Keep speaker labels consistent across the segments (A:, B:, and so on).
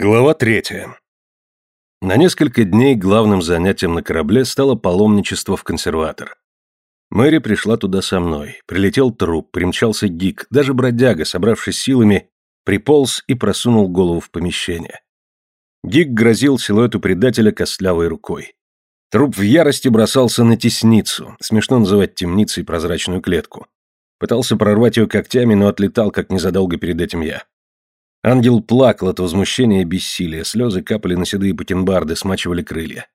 A: Глава третья. На несколько дней главным занятием на корабле стало паломничество в консерватор. Мэри пришла туда со мной. Прилетел труп, примчался гик, даже бродяга, собравшись силами, приполз и просунул голову в помещение. Гик грозил силуэту предателя костлявой рукой. Труп в ярости бросался на тесницу, смешно называть темницей прозрачную клетку. Пытался прорвать ее когтями, но отлетал, как незадолго перед этим я. Ангел плакал от возмущения и бессилия, слезы капали на седые бакенбарды, смачивали крылья.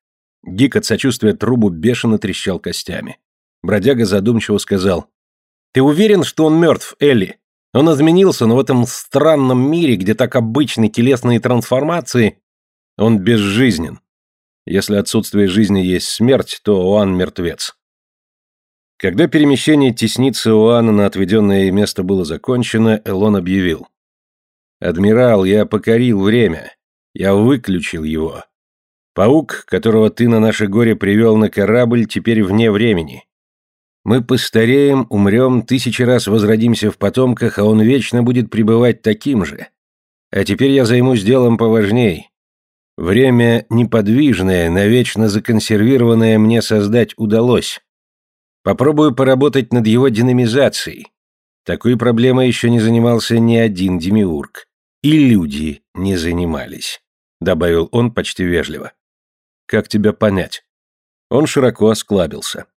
A: Гик от сочувствия трубу бешено трещал костями. Бродяга задумчиво сказал. «Ты уверен, что он мертв, Элли? Он изменился, но в этом странном мире, где так обычны телесные трансформации, он безжизнен. Если отсутствие жизни есть смерть, то Оан мертвец». Когда перемещение тесницы Оана на отведенное место было закончено, Элон объявил. «Адмирал, я покорил время. Я выключил его. Паук, которого ты на наше горе привел на корабль, теперь вне времени. Мы постареем, умрем, тысячи раз возродимся в потомках, а он вечно будет пребывать таким же. А теперь я займусь делом поважней. Время неподвижное, навечно законсервированное мне создать удалось. Попробую поработать над его динамизацией. Такой проблемой еще не занимался ни один демиург. И люди не занимались, добавил он почти вежливо. Как тебя понять? Он широко осклабился.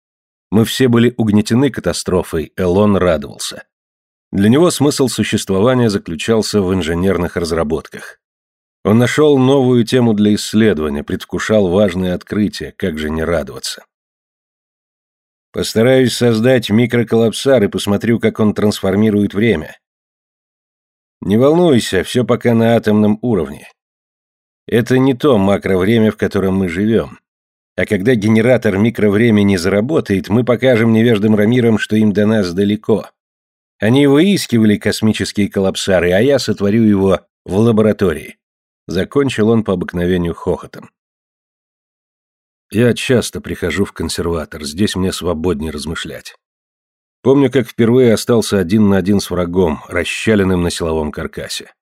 A: Мы все были угнетены катастрофой, Элон радовался. Для него смысл существования заключался в инженерных разработках. Он нашел новую тему для исследования, предвкушал важные открытия, как же не радоваться. Постараюсь создать микроколлапсар и посмотрю, как он трансформирует время. Не волнуйся, все пока на атомном уровне. Это не то макровремя, в котором мы живем. А когда генератор микровремени заработает, мы покажем невеждам Рамирам, что им до нас далеко. Они выискивали космические коллапсары, а я сотворю его в лаборатории. Закончил он по обыкновению хохотом. Я часто прихожу в консерватор, здесь мне свободнее размышлять. Помню, как впервые остался один на один с врагом, расщаленным на силовом каркасе.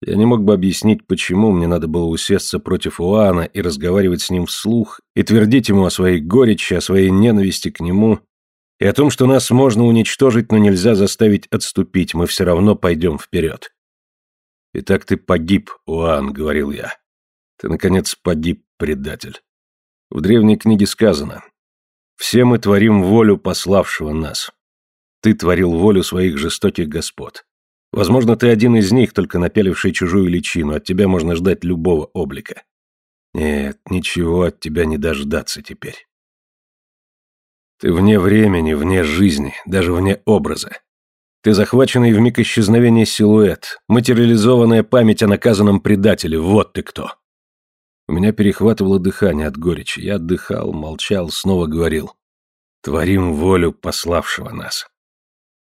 A: Я не мог бы объяснить, почему мне надо было усесться против Уана и разговаривать с ним вслух, и твердить ему о своей горечи, о своей ненависти к нему, и о том, что нас можно уничтожить, но нельзя заставить отступить, мы все равно пойдем вперед. «Итак ты погиб, Уан», — говорил я. «Ты, наконец, погиб, предатель». В древней книге сказано «Все мы творим волю пославшего нас». Ты творил волю своих жестоких господ. Возможно, ты один из них, только напяливший чужую личину, от тебя можно ждать любого облика. Нет, ничего от тебя не дождаться теперь. Ты вне времени, вне жизни, даже вне образа. Ты захваченный в миг исчезновения силуэт, материализованная память о наказанном предателе, вот ты кто. У меня перехватывало дыхание от горечи. Я отдыхал, молчал, снова говорил. Творим волю пославшего нас.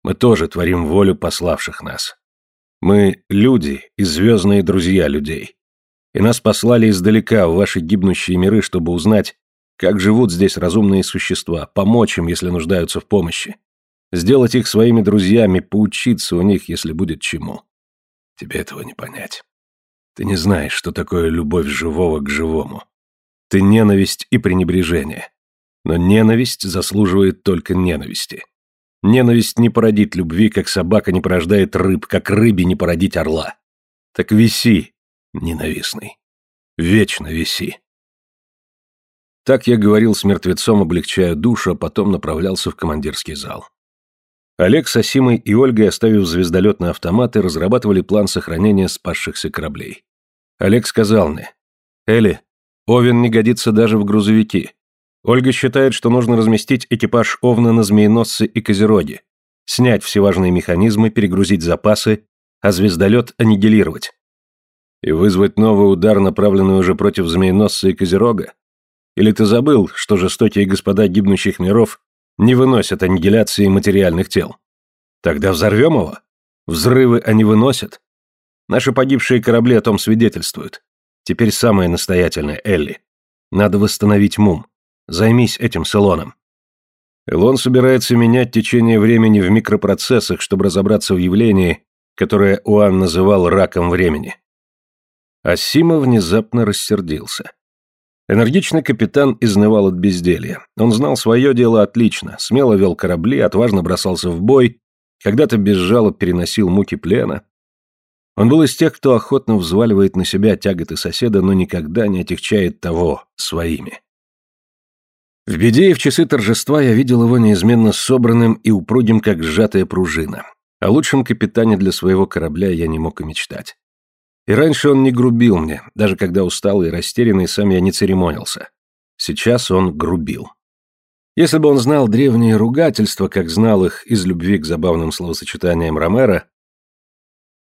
A: Мы тоже творим волю пославших нас. Мы люди и звездные друзья людей. И нас послали издалека в ваши гибнущие миры, чтобы узнать, как живут здесь разумные существа, помочь им, если нуждаются в помощи. Сделать их своими друзьями, поучиться у них, если будет чему. Тебе этого не понять. Ты не знаешь, что такое любовь живого к живому. Ты ненависть и пренебрежение. Но ненависть заслуживает только ненависти. Ненависть не породит любви, как собака не порождает рыб, как рыбе не породить орла. Так виси, ненавистный. Вечно виси. Так я говорил с мертвецом, облегчая душу, а потом направлялся в командирский зал. Олег с Асимой и Ольгой, оставив звездолетные автоматы, разрабатывали план сохранения спасшихся кораблей. Олег сказал мне, «Элли, Овен не годится даже в грузовики. Ольга считает, что нужно разместить экипаж Овна на Змееносце и Козероге, снять все важные механизмы, перегрузить запасы, а звездолет аннигилировать. И вызвать новый удар, направленный уже против Змееносца и Козерога? Или ты забыл, что жестокие господа гибнущих миров не выносят аннигиляции материальных тел? Тогда взорвем его? Взрывы они выносят? Наши погибшие корабли о том свидетельствуют. Теперь самое настоятельное, Элли. Надо восстановить Мум. Займись этим с Элоном. Элон собирается менять течение времени в микропроцессах, чтобы разобраться в явлении, которое Уан называл раком времени. Асима внезапно рассердился. Энергичный капитан изнывал от безделья. Он знал свое дело отлично, смело вел корабли, отважно бросался в бой, когда-то без жалоб переносил муки плена. Он был из тех, кто охотно взваливает на себя тяготы соседа, но никогда не отягчает того своими. В беде и в часы торжества я видел его неизменно собранным и упругим, как сжатая пружина. О лучшем капитане для своего корабля я не мог и мечтать. И раньше он не грубил мне, даже когда усталый и растерянный сам я не церемонился. Сейчас он грубил. Если бы он знал древние ругательства, как знал их из любви к забавным словосочетаниям Ромера,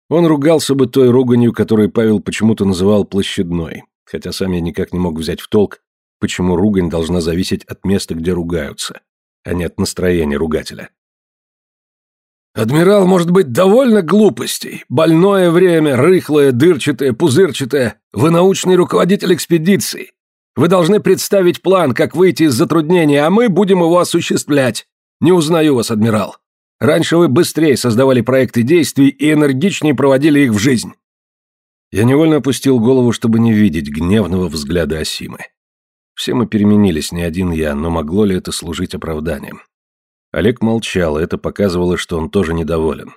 A: он ругался бы той руганью, которую Павел почему-то называл площадной, хотя сам я никак не мог взять в толк, почему ругань должна зависеть от места, где ругаются, а не от настроения ругателя.
B: «Адмирал может быть довольно глупостей. Больное время, рыхлое, дырчатое, пузырчатое. Вы научный руководитель экспедиции. Вы должны представить план, как выйти из затруднения, а мы будем его осуществлять. Не узнаю вас, адмирал. Раньше вы быстрее создавали проекты действий и энергичнее проводили их в жизнь».
A: Я невольно опустил голову, чтобы не видеть гневного взгляда Асимы. Все мы переменились, не один я, но могло ли это служить оправданием? Олег молчал, и это показывало, что он тоже недоволен.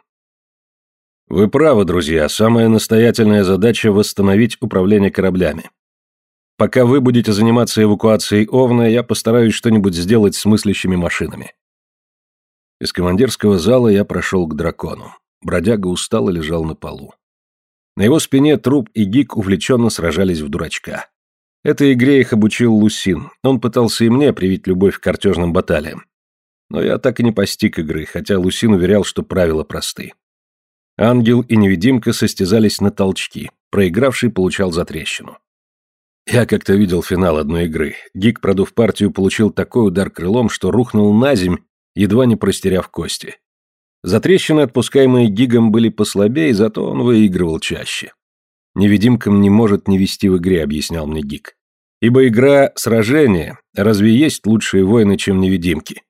A: Вы правы, друзья, самая настоятельная задача – восстановить управление кораблями. Пока вы будете заниматься эвакуацией Овна, я постараюсь что-нибудь сделать с мыслящими машинами. Из командирского зала я прошел к дракону. Бродяга устал и лежал на полу. На его спине труп и гик увлеченно сражались в дурачка. Этой игре их обучил Лусин. Он пытался и мне привить любовь к картежным баталиям. Но я так и не постиг игры, хотя Лусин уверял, что правила просты. Ангел и невидимка состязались на толчки. Проигравший получал затрещину. Я как-то видел финал одной игры. Гик, продув партию, получил такой удар крылом, что рухнул на земь, едва не простеряв кости. Затрещины, отпускаемые Гигом, были послабее, зато он выигрывал чаще. Невидимкам не может не вести в игре, объяснял мне Гик. Ибо игра — сражение, разве есть лучшие воины, чем невидимки?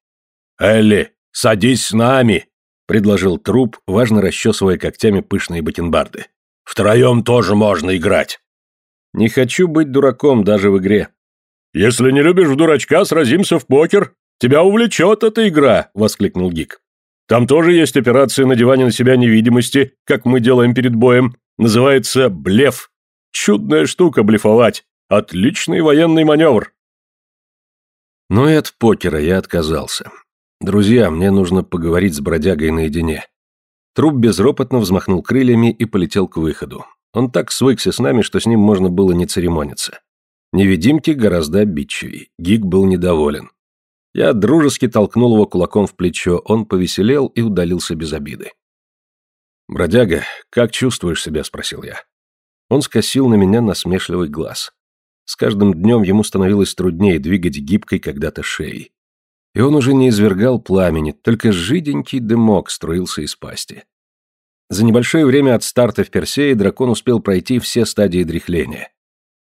B: «Элли, садись с нами!» — предложил труп, важно расчесывая когтями пышные бакенбарды. «Втроем тоже можно играть!»
A: «Не хочу быть дураком даже в игре».
B: «Если не любишь в дурачка, сразимся в покер. Тебя увлечет эта игра!» — воскликнул Гик. «Там тоже есть операция надевания на себя невидимости, как мы делаем перед боем. Называется блеф. Чудная штука блефовать. Отличный военный маневр.
A: Но и от покера я отказался. Друзья, мне нужно поговорить с бродягой наедине. Труп безропотно взмахнул крыльями и полетел к выходу. Он так свыкся с нами, что с ним можно было не церемониться. Невидимки гораздо обидчивей. Гик был недоволен. Я дружески толкнул его кулаком в плечо, он повеселел и удалился без обиды. «Бродяга, как чувствуешь себя?» – спросил я. Он скосил на меня насмешливый глаз. С каждым днем ему становилось труднее двигать гибкой когда-то шеей. И он уже не извергал пламени, только жиденький дымок струился из пасти. За небольшое время от старта в Персее дракон успел пройти все стадии дряхления.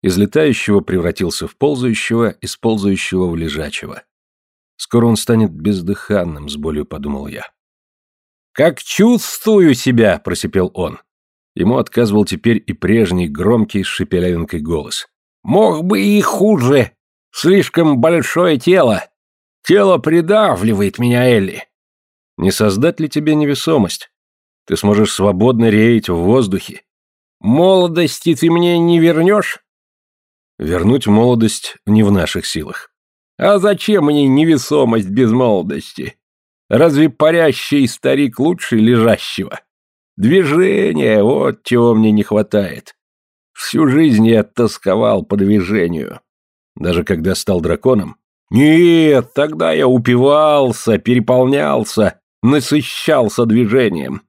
A: Из летающего превратился в ползающего, из ползающего в лежачего. Скоро он станет бездыханным, с болью подумал я.
B: «Как чувствую себя!» – просипел он.
A: Ему отказывал теперь и прежний громкий с шепелявинкой голос.
B: «Мог бы и хуже! Слишком большое тело! Тело придавливает меня, Элли!»
A: «Не создать ли тебе невесомость? Ты сможешь свободно реять в воздухе.
B: Молодости ты мне не вернешь?»
A: Вернуть молодость не в наших силах.
B: «А зачем мне невесомость без молодости? Разве парящий старик лучше лежащего? Движение, вот чего мне не хватает. Всю жизнь я тосковал по движению.
A: Даже когда стал драконом?
B: Нет, тогда я упивался, переполнялся, насыщался движением.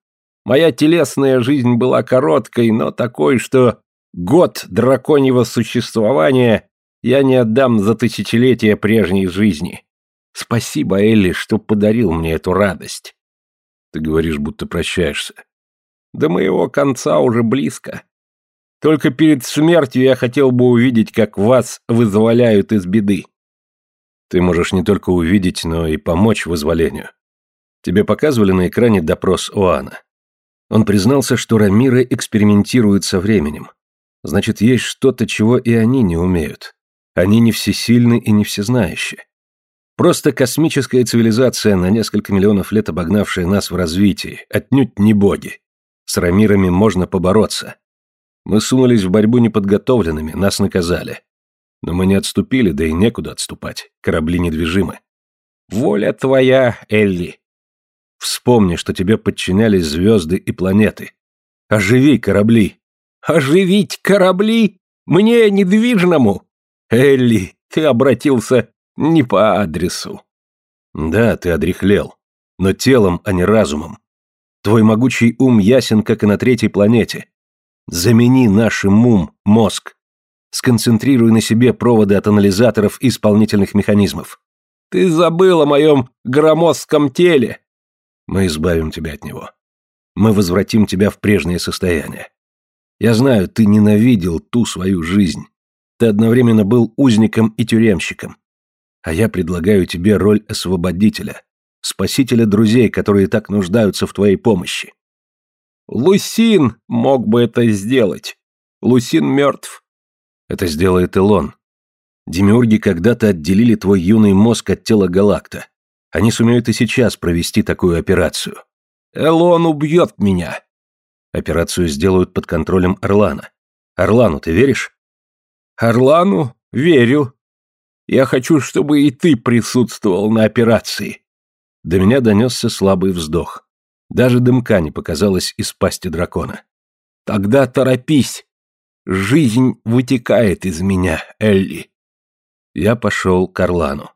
B: Моя телесная жизнь была короткой, но такой, что год драконьего существования я не отдам за тысячелетия прежней жизни. Спасибо, Элли, что подарил мне эту радость.
A: Ты говоришь, будто прощаешься.
B: До моего конца уже близко. Только перед смертью я хотел бы увидеть, как вас вызволяют из беды.
A: Ты можешь не только увидеть, но и помочь вызволению. Тебе показывали на экране допрос Оана. Он признался, что Рамиры экспериментируют со временем. Значит, есть что-то, чего и они не умеют. Они не всесильны и не всезнающие. Просто космическая цивилизация, на несколько миллионов лет обогнавшая нас в развитии, отнюдь не боги. С рамирами можно побороться. Мы сунулись в борьбу неподготовленными, нас наказали. Но мы не отступили, да и некуда отступать. Корабли недвижимы.
B: Воля твоя, Элли.
A: Вспомни, что тебе подчинялись звезды и планеты. Оживи корабли.
B: Оживить корабли? Мне, недвижному? Элли, ты обратился не по адресу.
A: Да, ты одрехлел. Но телом, а не разумом. Твой могучий ум ясен, как и на третьей планете. Замени нашим ум, мозг. Сконцентрируй на себе проводы от анализаторов и исполнительных механизмов.
B: Ты забыл о моем громоздком теле.
A: Мы избавим тебя от него. Мы возвратим тебя в прежнее состояние. Я знаю, ты ненавидел ту свою жизнь. Ты одновременно был узником и тюремщиком. А я предлагаю тебе роль освободителя, спасителя друзей, которые так нуждаются в твоей помощи.
B: Лусин мог бы это сделать. Лусин мертв.
A: Это сделает Илон. Демиурги когда-то отделили твой юный мозг от тела Галакта. Они сумеют и сейчас провести такую операцию.
B: Элон убьет меня.
A: Операцию сделают под контролем Орлана. Орлану ты веришь?
B: Орлану? Верю. Я хочу, чтобы и ты присутствовал на операции.
A: До меня донесся слабый вздох. Даже дымка не показалось из пасти дракона.
B: Тогда торопись. Жизнь вытекает из меня, Элли.
A: Я пошел к Орлану.